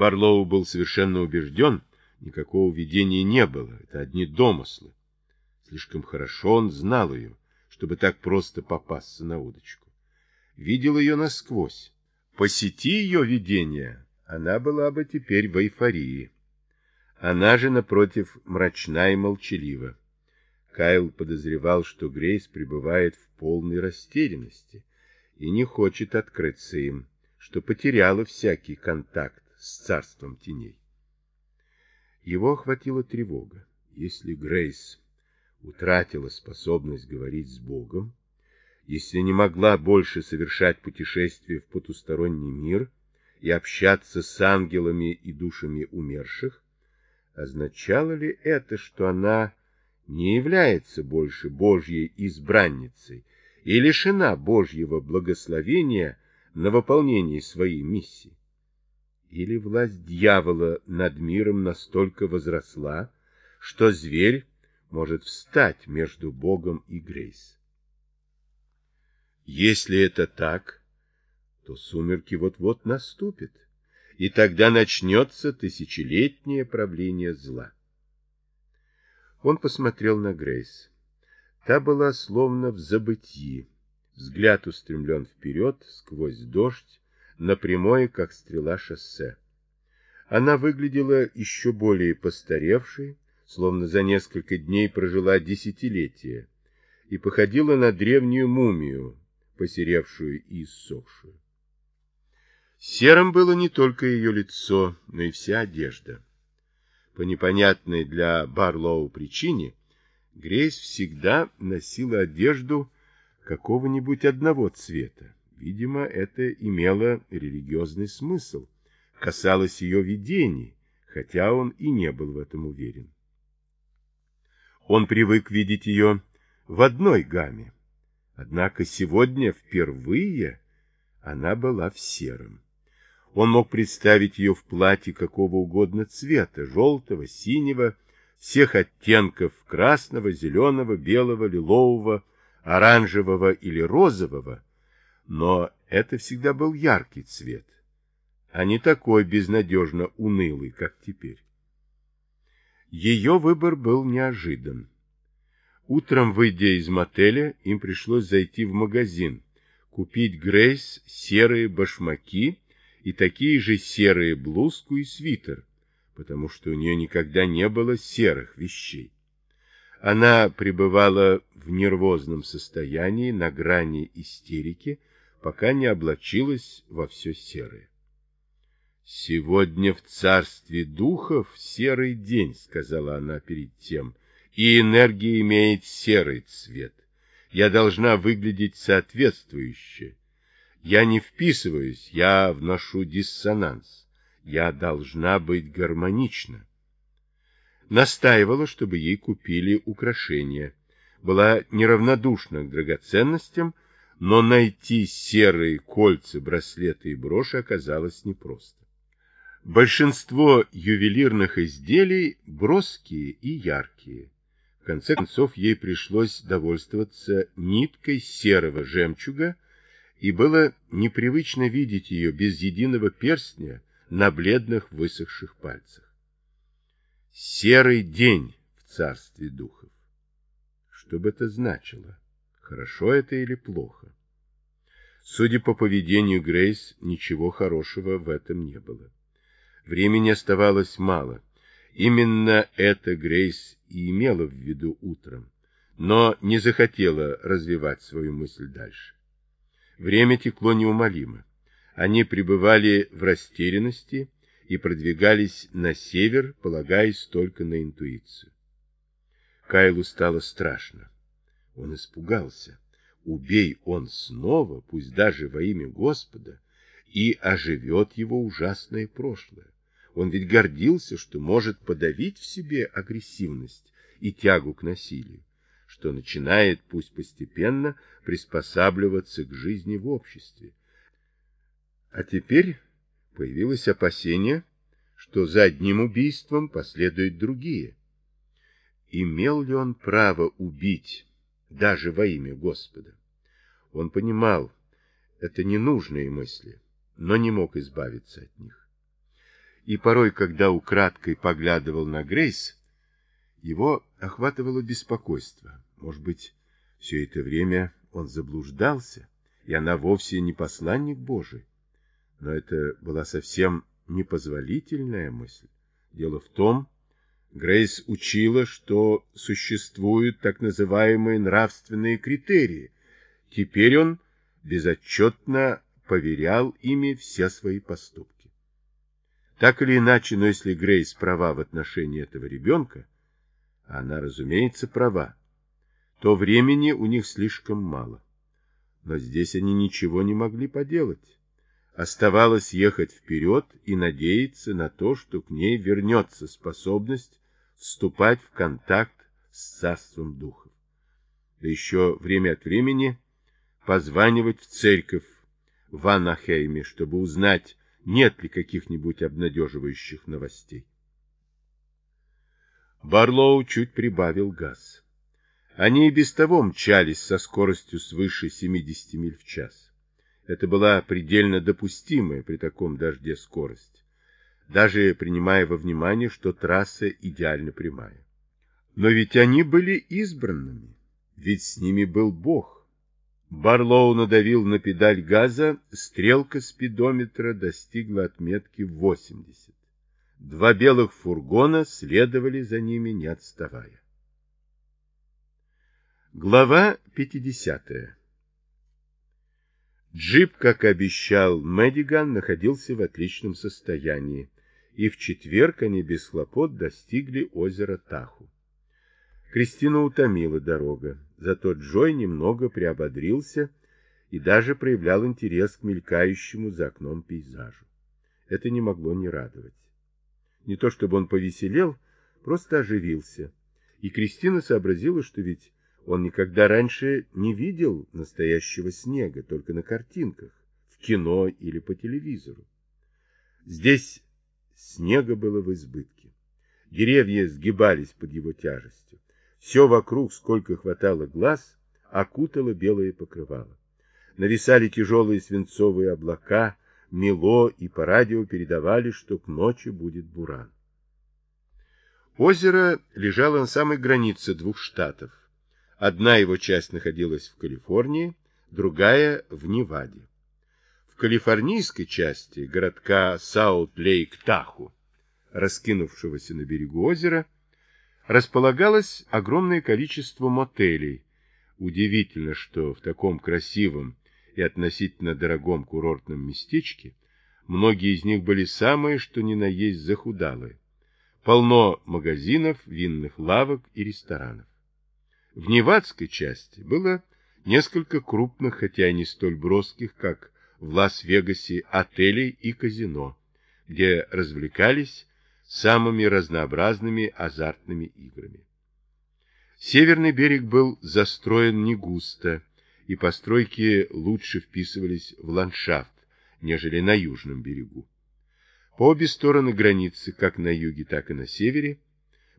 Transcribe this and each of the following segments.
Барлоу был совершенно убежден, никакого видения не было, это одни домыслы. Слишком хорошо он знал ее, чтобы так просто попасться на удочку. Видел ее насквозь. Посети ее видение, она была бы теперь в эйфории. Она же, напротив, мрачна и молчалива. Кайл подозревал, что Грейс пребывает в полной растерянности и не хочет открыться им, что потеряла всякий контакт с царством теней. Его охватила тревога. Если Грейс утратила способность говорить с Богом, если не могла больше совершать путешествия в потусторонний мир и общаться с ангелами и душами умерших, означало ли это, что она не является больше Божьей избранницей и лишена Божьего благословения на выполнение своей миссии? Или власть дьявола над миром настолько возросла, что зверь может встать между Богом и Грейс? Если это так, то сумерки вот-вот наступят, и тогда начнется тысячелетнее правление зла. Он посмотрел на Грейс. Та была словно в забытии, взгляд устремлен вперед, сквозь дождь, на прямое, как стрела, шоссе. Она выглядела еще более постаревшей, словно за несколько дней прожила десятилетие, и походила на древнюю мумию, посеревшую и иссохшую. Серым было не только ее лицо, но и вся одежда. По непонятной для Барлоу причине Грейс всегда носила одежду какого-нибудь одного цвета. Видимо, это имело религиозный смысл, касалось ее видений, хотя он и не был в этом уверен. Он привык видеть ее в одной гамме, однако сегодня впервые она была в сером. Он мог представить ее в платье какого угодно цвета, желтого, синего, всех оттенков красного, зеленого, белого, лилового, оранжевого или розового, но это всегда был яркий цвет, а не такой безнадежно унылый, как теперь. Ее выбор был неожидан. Утром, выйдя из мотеля, им пришлось зайти в магазин, купить Грейс серые башмаки и такие же серые блузку и свитер, потому что у нее никогда не было серых вещей. Она пребывала в нервозном состоянии, на грани истерики, пока не облачилась во все серое. «Сегодня в царстве духов серый день», — сказала она перед тем, — «и энергия имеет серый цвет. Я должна выглядеть соответствующе. Я не вписываюсь, я вношу диссонанс. Я должна быть гармонична. Настаивала, чтобы ей купили украшения. Была неравнодушна к драгоценностям, но найти серые кольца, браслеты и броши оказалось непросто. Большинство ювелирных изделий броские и яркие. В конце концов, ей пришлось довольствоваться ниткой серого жемчуга, и было непривычно видеть ее без единого перстня на бледных высохших пальцах. Серый день в царстве духов. Что бы это значило? Хорошо это или плохо? Судя по поведению Грейс, ничего хорошего в этом не было. Времени оставалось мало. Именно это Грейс и имела в виду утром, но не захотела развивать свою мысль дальше. Время текло неумолимо. Они пребывали в растерянности и продвигались на север, полагаясь только на интуицию. Кайлу стало страшно. Он испугался. Убей он снова, пусть даже во имя Господа, и оживет его ужасное прошлое. Он ведь гордился, что может подавить в себе агрессивность и тягу к насилию что начинает, пусть постепенно, приспосабливаться к жизни в обществе. А теперь появилось опасение, что за одним убийством последуют другие. Имел ли он право убить даже во имя Господа? Он понимал, это ненужные мысли, но не мог избавиться от них. И порой, когда украдкой поглядывал на Грейс, его охватывало беспокойство. Может быть, все это время он заблуждался, и она вовсе не посланник Божий. Но это была совсем непозволительная мысль. Дело в том, Грейс учила, что существуют так называемые нравственные критерии. Теперь он безотчетно поверял ими все свои поступки. Так или иначе, но если Грейс права в отношении этого ребенка, она, разумеется, права, то времени у них слишком мало. Но здесь они ничего не могли поделать. Оставалось ехать вперед и надеяться на то, что к ней вернется способность вступать в контакт с царством духов. Да еще время от времени позванивать в церковь в Анахейме, чтобы узнать, нет ли каких-нибудь обнадеживающих новостей. Барлоу чуть прибавил газ. Они и без того мчались со скоростью свыше 70 миль в час. Это была предельно допустимая при таком дожде скорость, даже принимая во внимание, что трасса идеально прямая. Но ведь они были избранными, ведь с ними был Бог. Барлоу надавил на педаль газа, стрелка спидометра достигла отметки 80. Два белых фургона следовали за ними, не отставая. Глава 50. Джип, как обещал Мэддиган, находился в отличном состоянии, и в четверг они без хлопот достигли озера Таху. Кристина утомила дорога, зато Джой немного приободрился и даже проявлял интерес к мелькающему за окном пейзажу. Это не могло не радовать. Не то чтобы он повеселел, просто оживился. И Кристина сообразила, что ведь он никогда раньше не видел настоящего снега, только на картинках, в кино или по телевизору. Здесь снега было в избытке. Деревья сгибались под его тяжестью. Все вокруг, сколько хватало глаз, окутало белое покрывало. Нависали тяжелые свинцовые облака, мело и по радио передавали, что к ночи будет буран. Озеро лежало на самой границе двух штатов. Одна его часть находилась в Калифорнии, другая в Неваде. Калифорнийской части городка Саут-Лейк-Таху, раскинувшегося на берегу озера, располагалось огромное количество мотелей. Удивительно, что в таком красивом и относительно дорогом курортном местечке, многие из них были самые, что ни на есть захудалые. Полно магазинов, винных лавок и ресторанов. В Невадской части было несколько крупных, хотя и не столь броских, как в Лас-Вегасе, отелей и казино, где развлекались самыми разнообразными азартными играми. Северный берег был застроен не густо, и постройки лучше вписывались в ландшафт, нежели на южном берегу. По обе стороны границы, как на юге, так и на севере,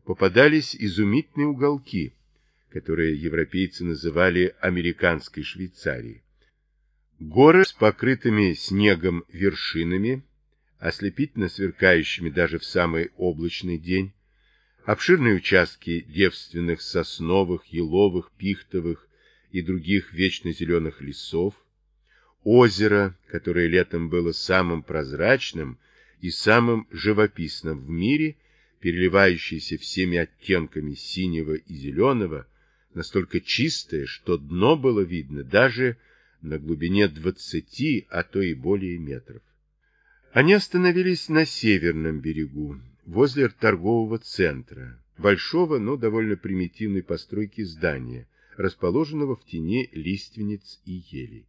попадались изумительные уголки, которые европейцы называли американской Швейцарией. Горы с покрытыми снегом вершинами, ослепительно сверкающими даже в самый облачный день, обширные участки девственных сосновых, еловых, пихтовых и других вечно зеленых лесов, озеро, которое летом было самым прозрачным и самым живописным в мире, переливающееся всеми оттенками синего и зеленого, настолько чистое, что дно было видно даже на глубине 20, а то и более метров. Они остановились на северном берегу, возле торгового центра, большого, но довольно примитивной постройки здания, расположенного в тени лиственниц и елей.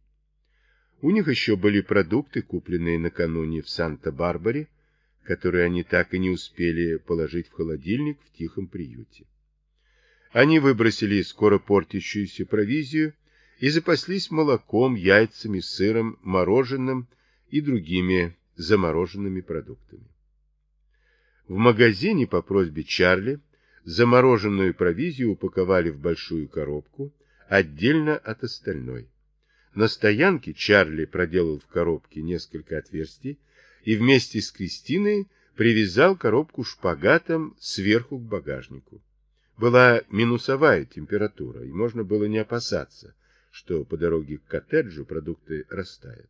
У них еще были продукты, купленные накануне в Санта-Барбаре, которые они так и не успели положить в холодильник в тихом приюте. Они выбросили скоро портящуюся провизию и запаслись молоком, яйцами, сыром, мороженым и другими замороженными продуктами. В магазине по просьбе Чарли Замороженную провизию упаковали в большую коробку, отдельно от остальной. На стоянке Чарли проделал в коробке несколько отверстий и вместе с Кристиной привязал коробку шпагатом сверху к багажнику. Была минусовая температура, и можно было не опасаться, что по дороге к коттеджу продукты растают.